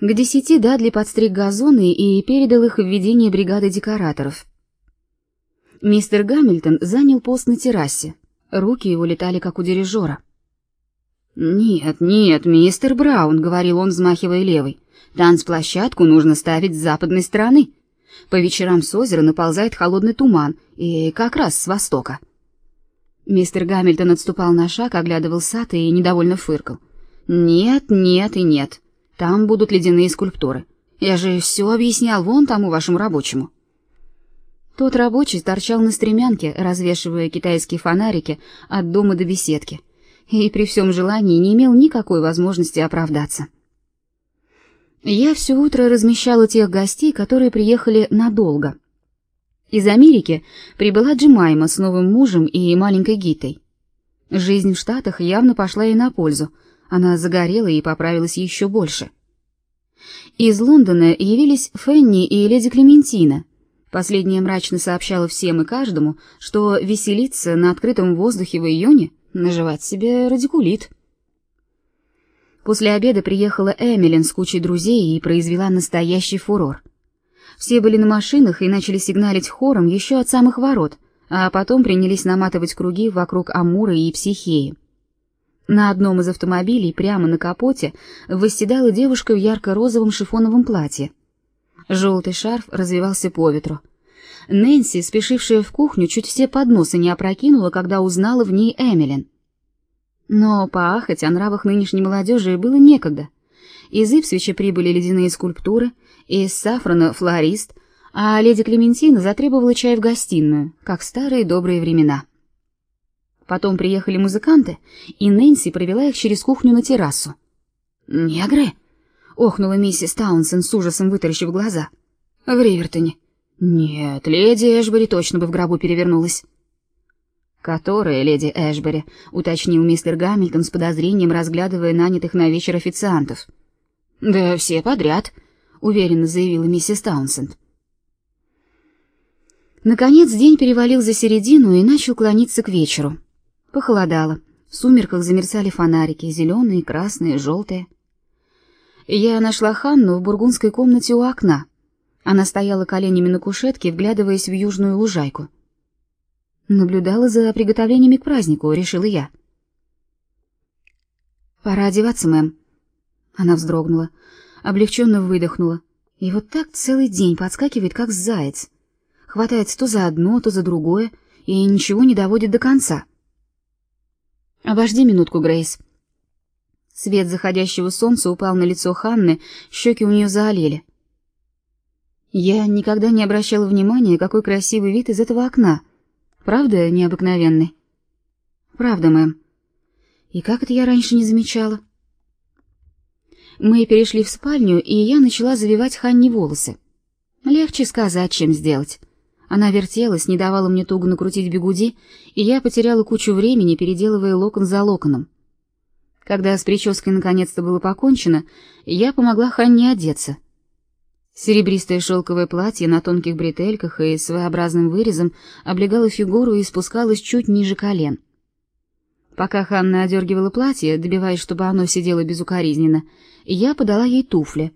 К десяти Дадли подстриг газоны и передал их в ведение бригады декораторов. Мистер Гамильтон занял пост на террасе. Руки его летали, как у дирижера. «Нет, нет, мистер Браун», — говорил он, взмахивая левой, — «танцплощадку нужно ставить с западной стороны. По вечерам с озера наползает холодный туман, и как раз с востока». Мистер Гамильтон отступал на шаг, оглядывал сад и недовольно фыркал. «Нет, нет и нет. Там будут ледяные скульптуры. Я же все объяснял вон тому вашему рабочему». Тот рабочий торчал на стремянке, развешивая китайские фонарики от дома до беседки, и при всем желании не имел никакой возможности оправдаться. Я все утро размещала тех гостей, которые приехали надолго. Из Америки прибыла Джимайма с новым мужем и маленькой Гитой. Жизнь в Штатах явно пошла ей на пользу, она загорела и поправилась еще больше. Из Лондона явились Фенни и леди Клементина, Последняя мрачно сообщала всем и каждому, что веселиться на открытом воздухе в июне, наживать себе радикулит. После обеда приехала Эмилин с кучей друзей и произвела настоящий фурор. Все были на машинах и начали сигналить хором еще от самых ворот, а потом принялись наматывать круги вокруг Амура и Психеи. На одном из автомобилей прямо на капоте восседала девушка в ярко-розовом шифоновом платье. Желтый шарф развивался по ветру. Нэнси, спешившая в кухню, чуть все подносы не опрокинула, когда узнала в ней Эмилин. Но поахать о нравах нынешней молодежи было некогда. Из Ипсвича прибыли ледяные скульптуры, из Сафрона — флорист, а леди Клементина затребовала чай в гостиную, как в старые добрые времена. Потом приехали музыканты, и Нэнси провела их через кухню на террасу. «Негры?» охнула миссис Таунсен с ужасом вытаращив глаза. В Ривертоне. Нет, леди Эшбери точно бы в гробу перевернулась. Которая леди Эшбери, уточнил мистер Гамильтон с подозрением, разглядывая нанятых на вечер официантов. Да все подряд, уверенно заявила миссис Таунсенд. Наконец день перевалил за середину и начал клониться к вечеру. Похолодало. В сумерках замерцали фонарики, зеленые, красные, желтые. Я нашла Ханну в бургундской комнате у окна. Она стояла коленями на кушетке, вглядываясь в южную лужайку. Наблюдала за приготовлениями к празднику, решила я. Пора одеваться, мэм. Она вздрогнула, облегченно выдохнула. И вот так целый день подскакивает, как заяц. Хватается то за одно, то за другое, и ничего не доводит до конца. Обожди минутку, Грейс. Свет заходящего солнца упал на лицо Ханны, щеки у нее заолели. Я никогда не обращала внимания, какой красивый вид из этого окна. Правда, необыкновенный. Правда, мэм. И как это я раньше не замечала? Мы перешли в спальню, и я начала завивать Ханне волосы. Легче сказать, чем сделать. Она вертелась, не давала мне туго накрутить бигуди, и я потеряла кучу времени, переделывая локон за локоном. Когда с прической наконец-то было покончено, я помогла Ханне одеться. Серебристое шелковое платье на тонких бретельках и своеобразным вырезом облегало фигуру и спускалось чуть ниже колен. Пока Ханна одергивала платье, добиваясь, чтобы оно сидело безукоризненно, я подала ей туфли.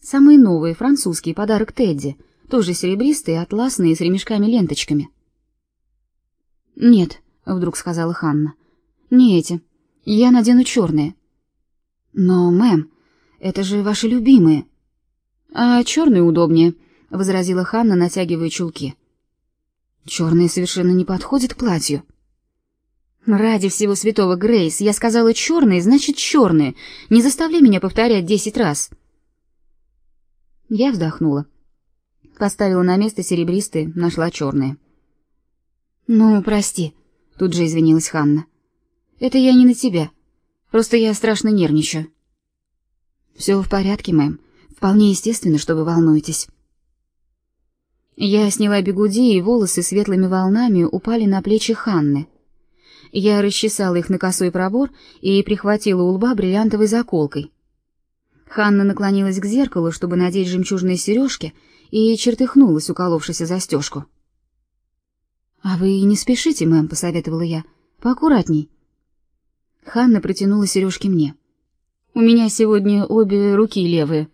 Самые новые, французские, подарок Тедди, тоже серебристые, атласные, с ремешками-ленточками. «Нет», — вдруг сказала Ханна, — «не эти. Я надену черные. Но, мэм, это же ваши любимые. А черные удобнее, возразила Ханна, натягивая чулки. Черные совершенно не подходят к платью. Ради всего святого, Грейс, я сказала черные, значит черные. Не заставляй меня повторять десять раз. Я вздохнула. Поставила на место серебристые, нашла черные. Ну, прости, тут же извинилась Ханна. Это я не на тебя. Просто я страшно нервничаю. Все в порядке, мэм. Вполне естественно, что вы волнуетесь. Я сняла бигуди, и волосы светлыми волнами упали на плечи Ханны. Я расчесала их на косой пробор и прихватила у бриллиантовой заколкой. Ханна наклонилась к зеркалу, чтобы надеть жемчужные сережки, и чертыхнулась, уколовшись застежку. «А вы не спешите, мэм», — посоветовала я. «Поаккуратней». Ханна протянула сережки мне. У меня сегодня обе руки левые.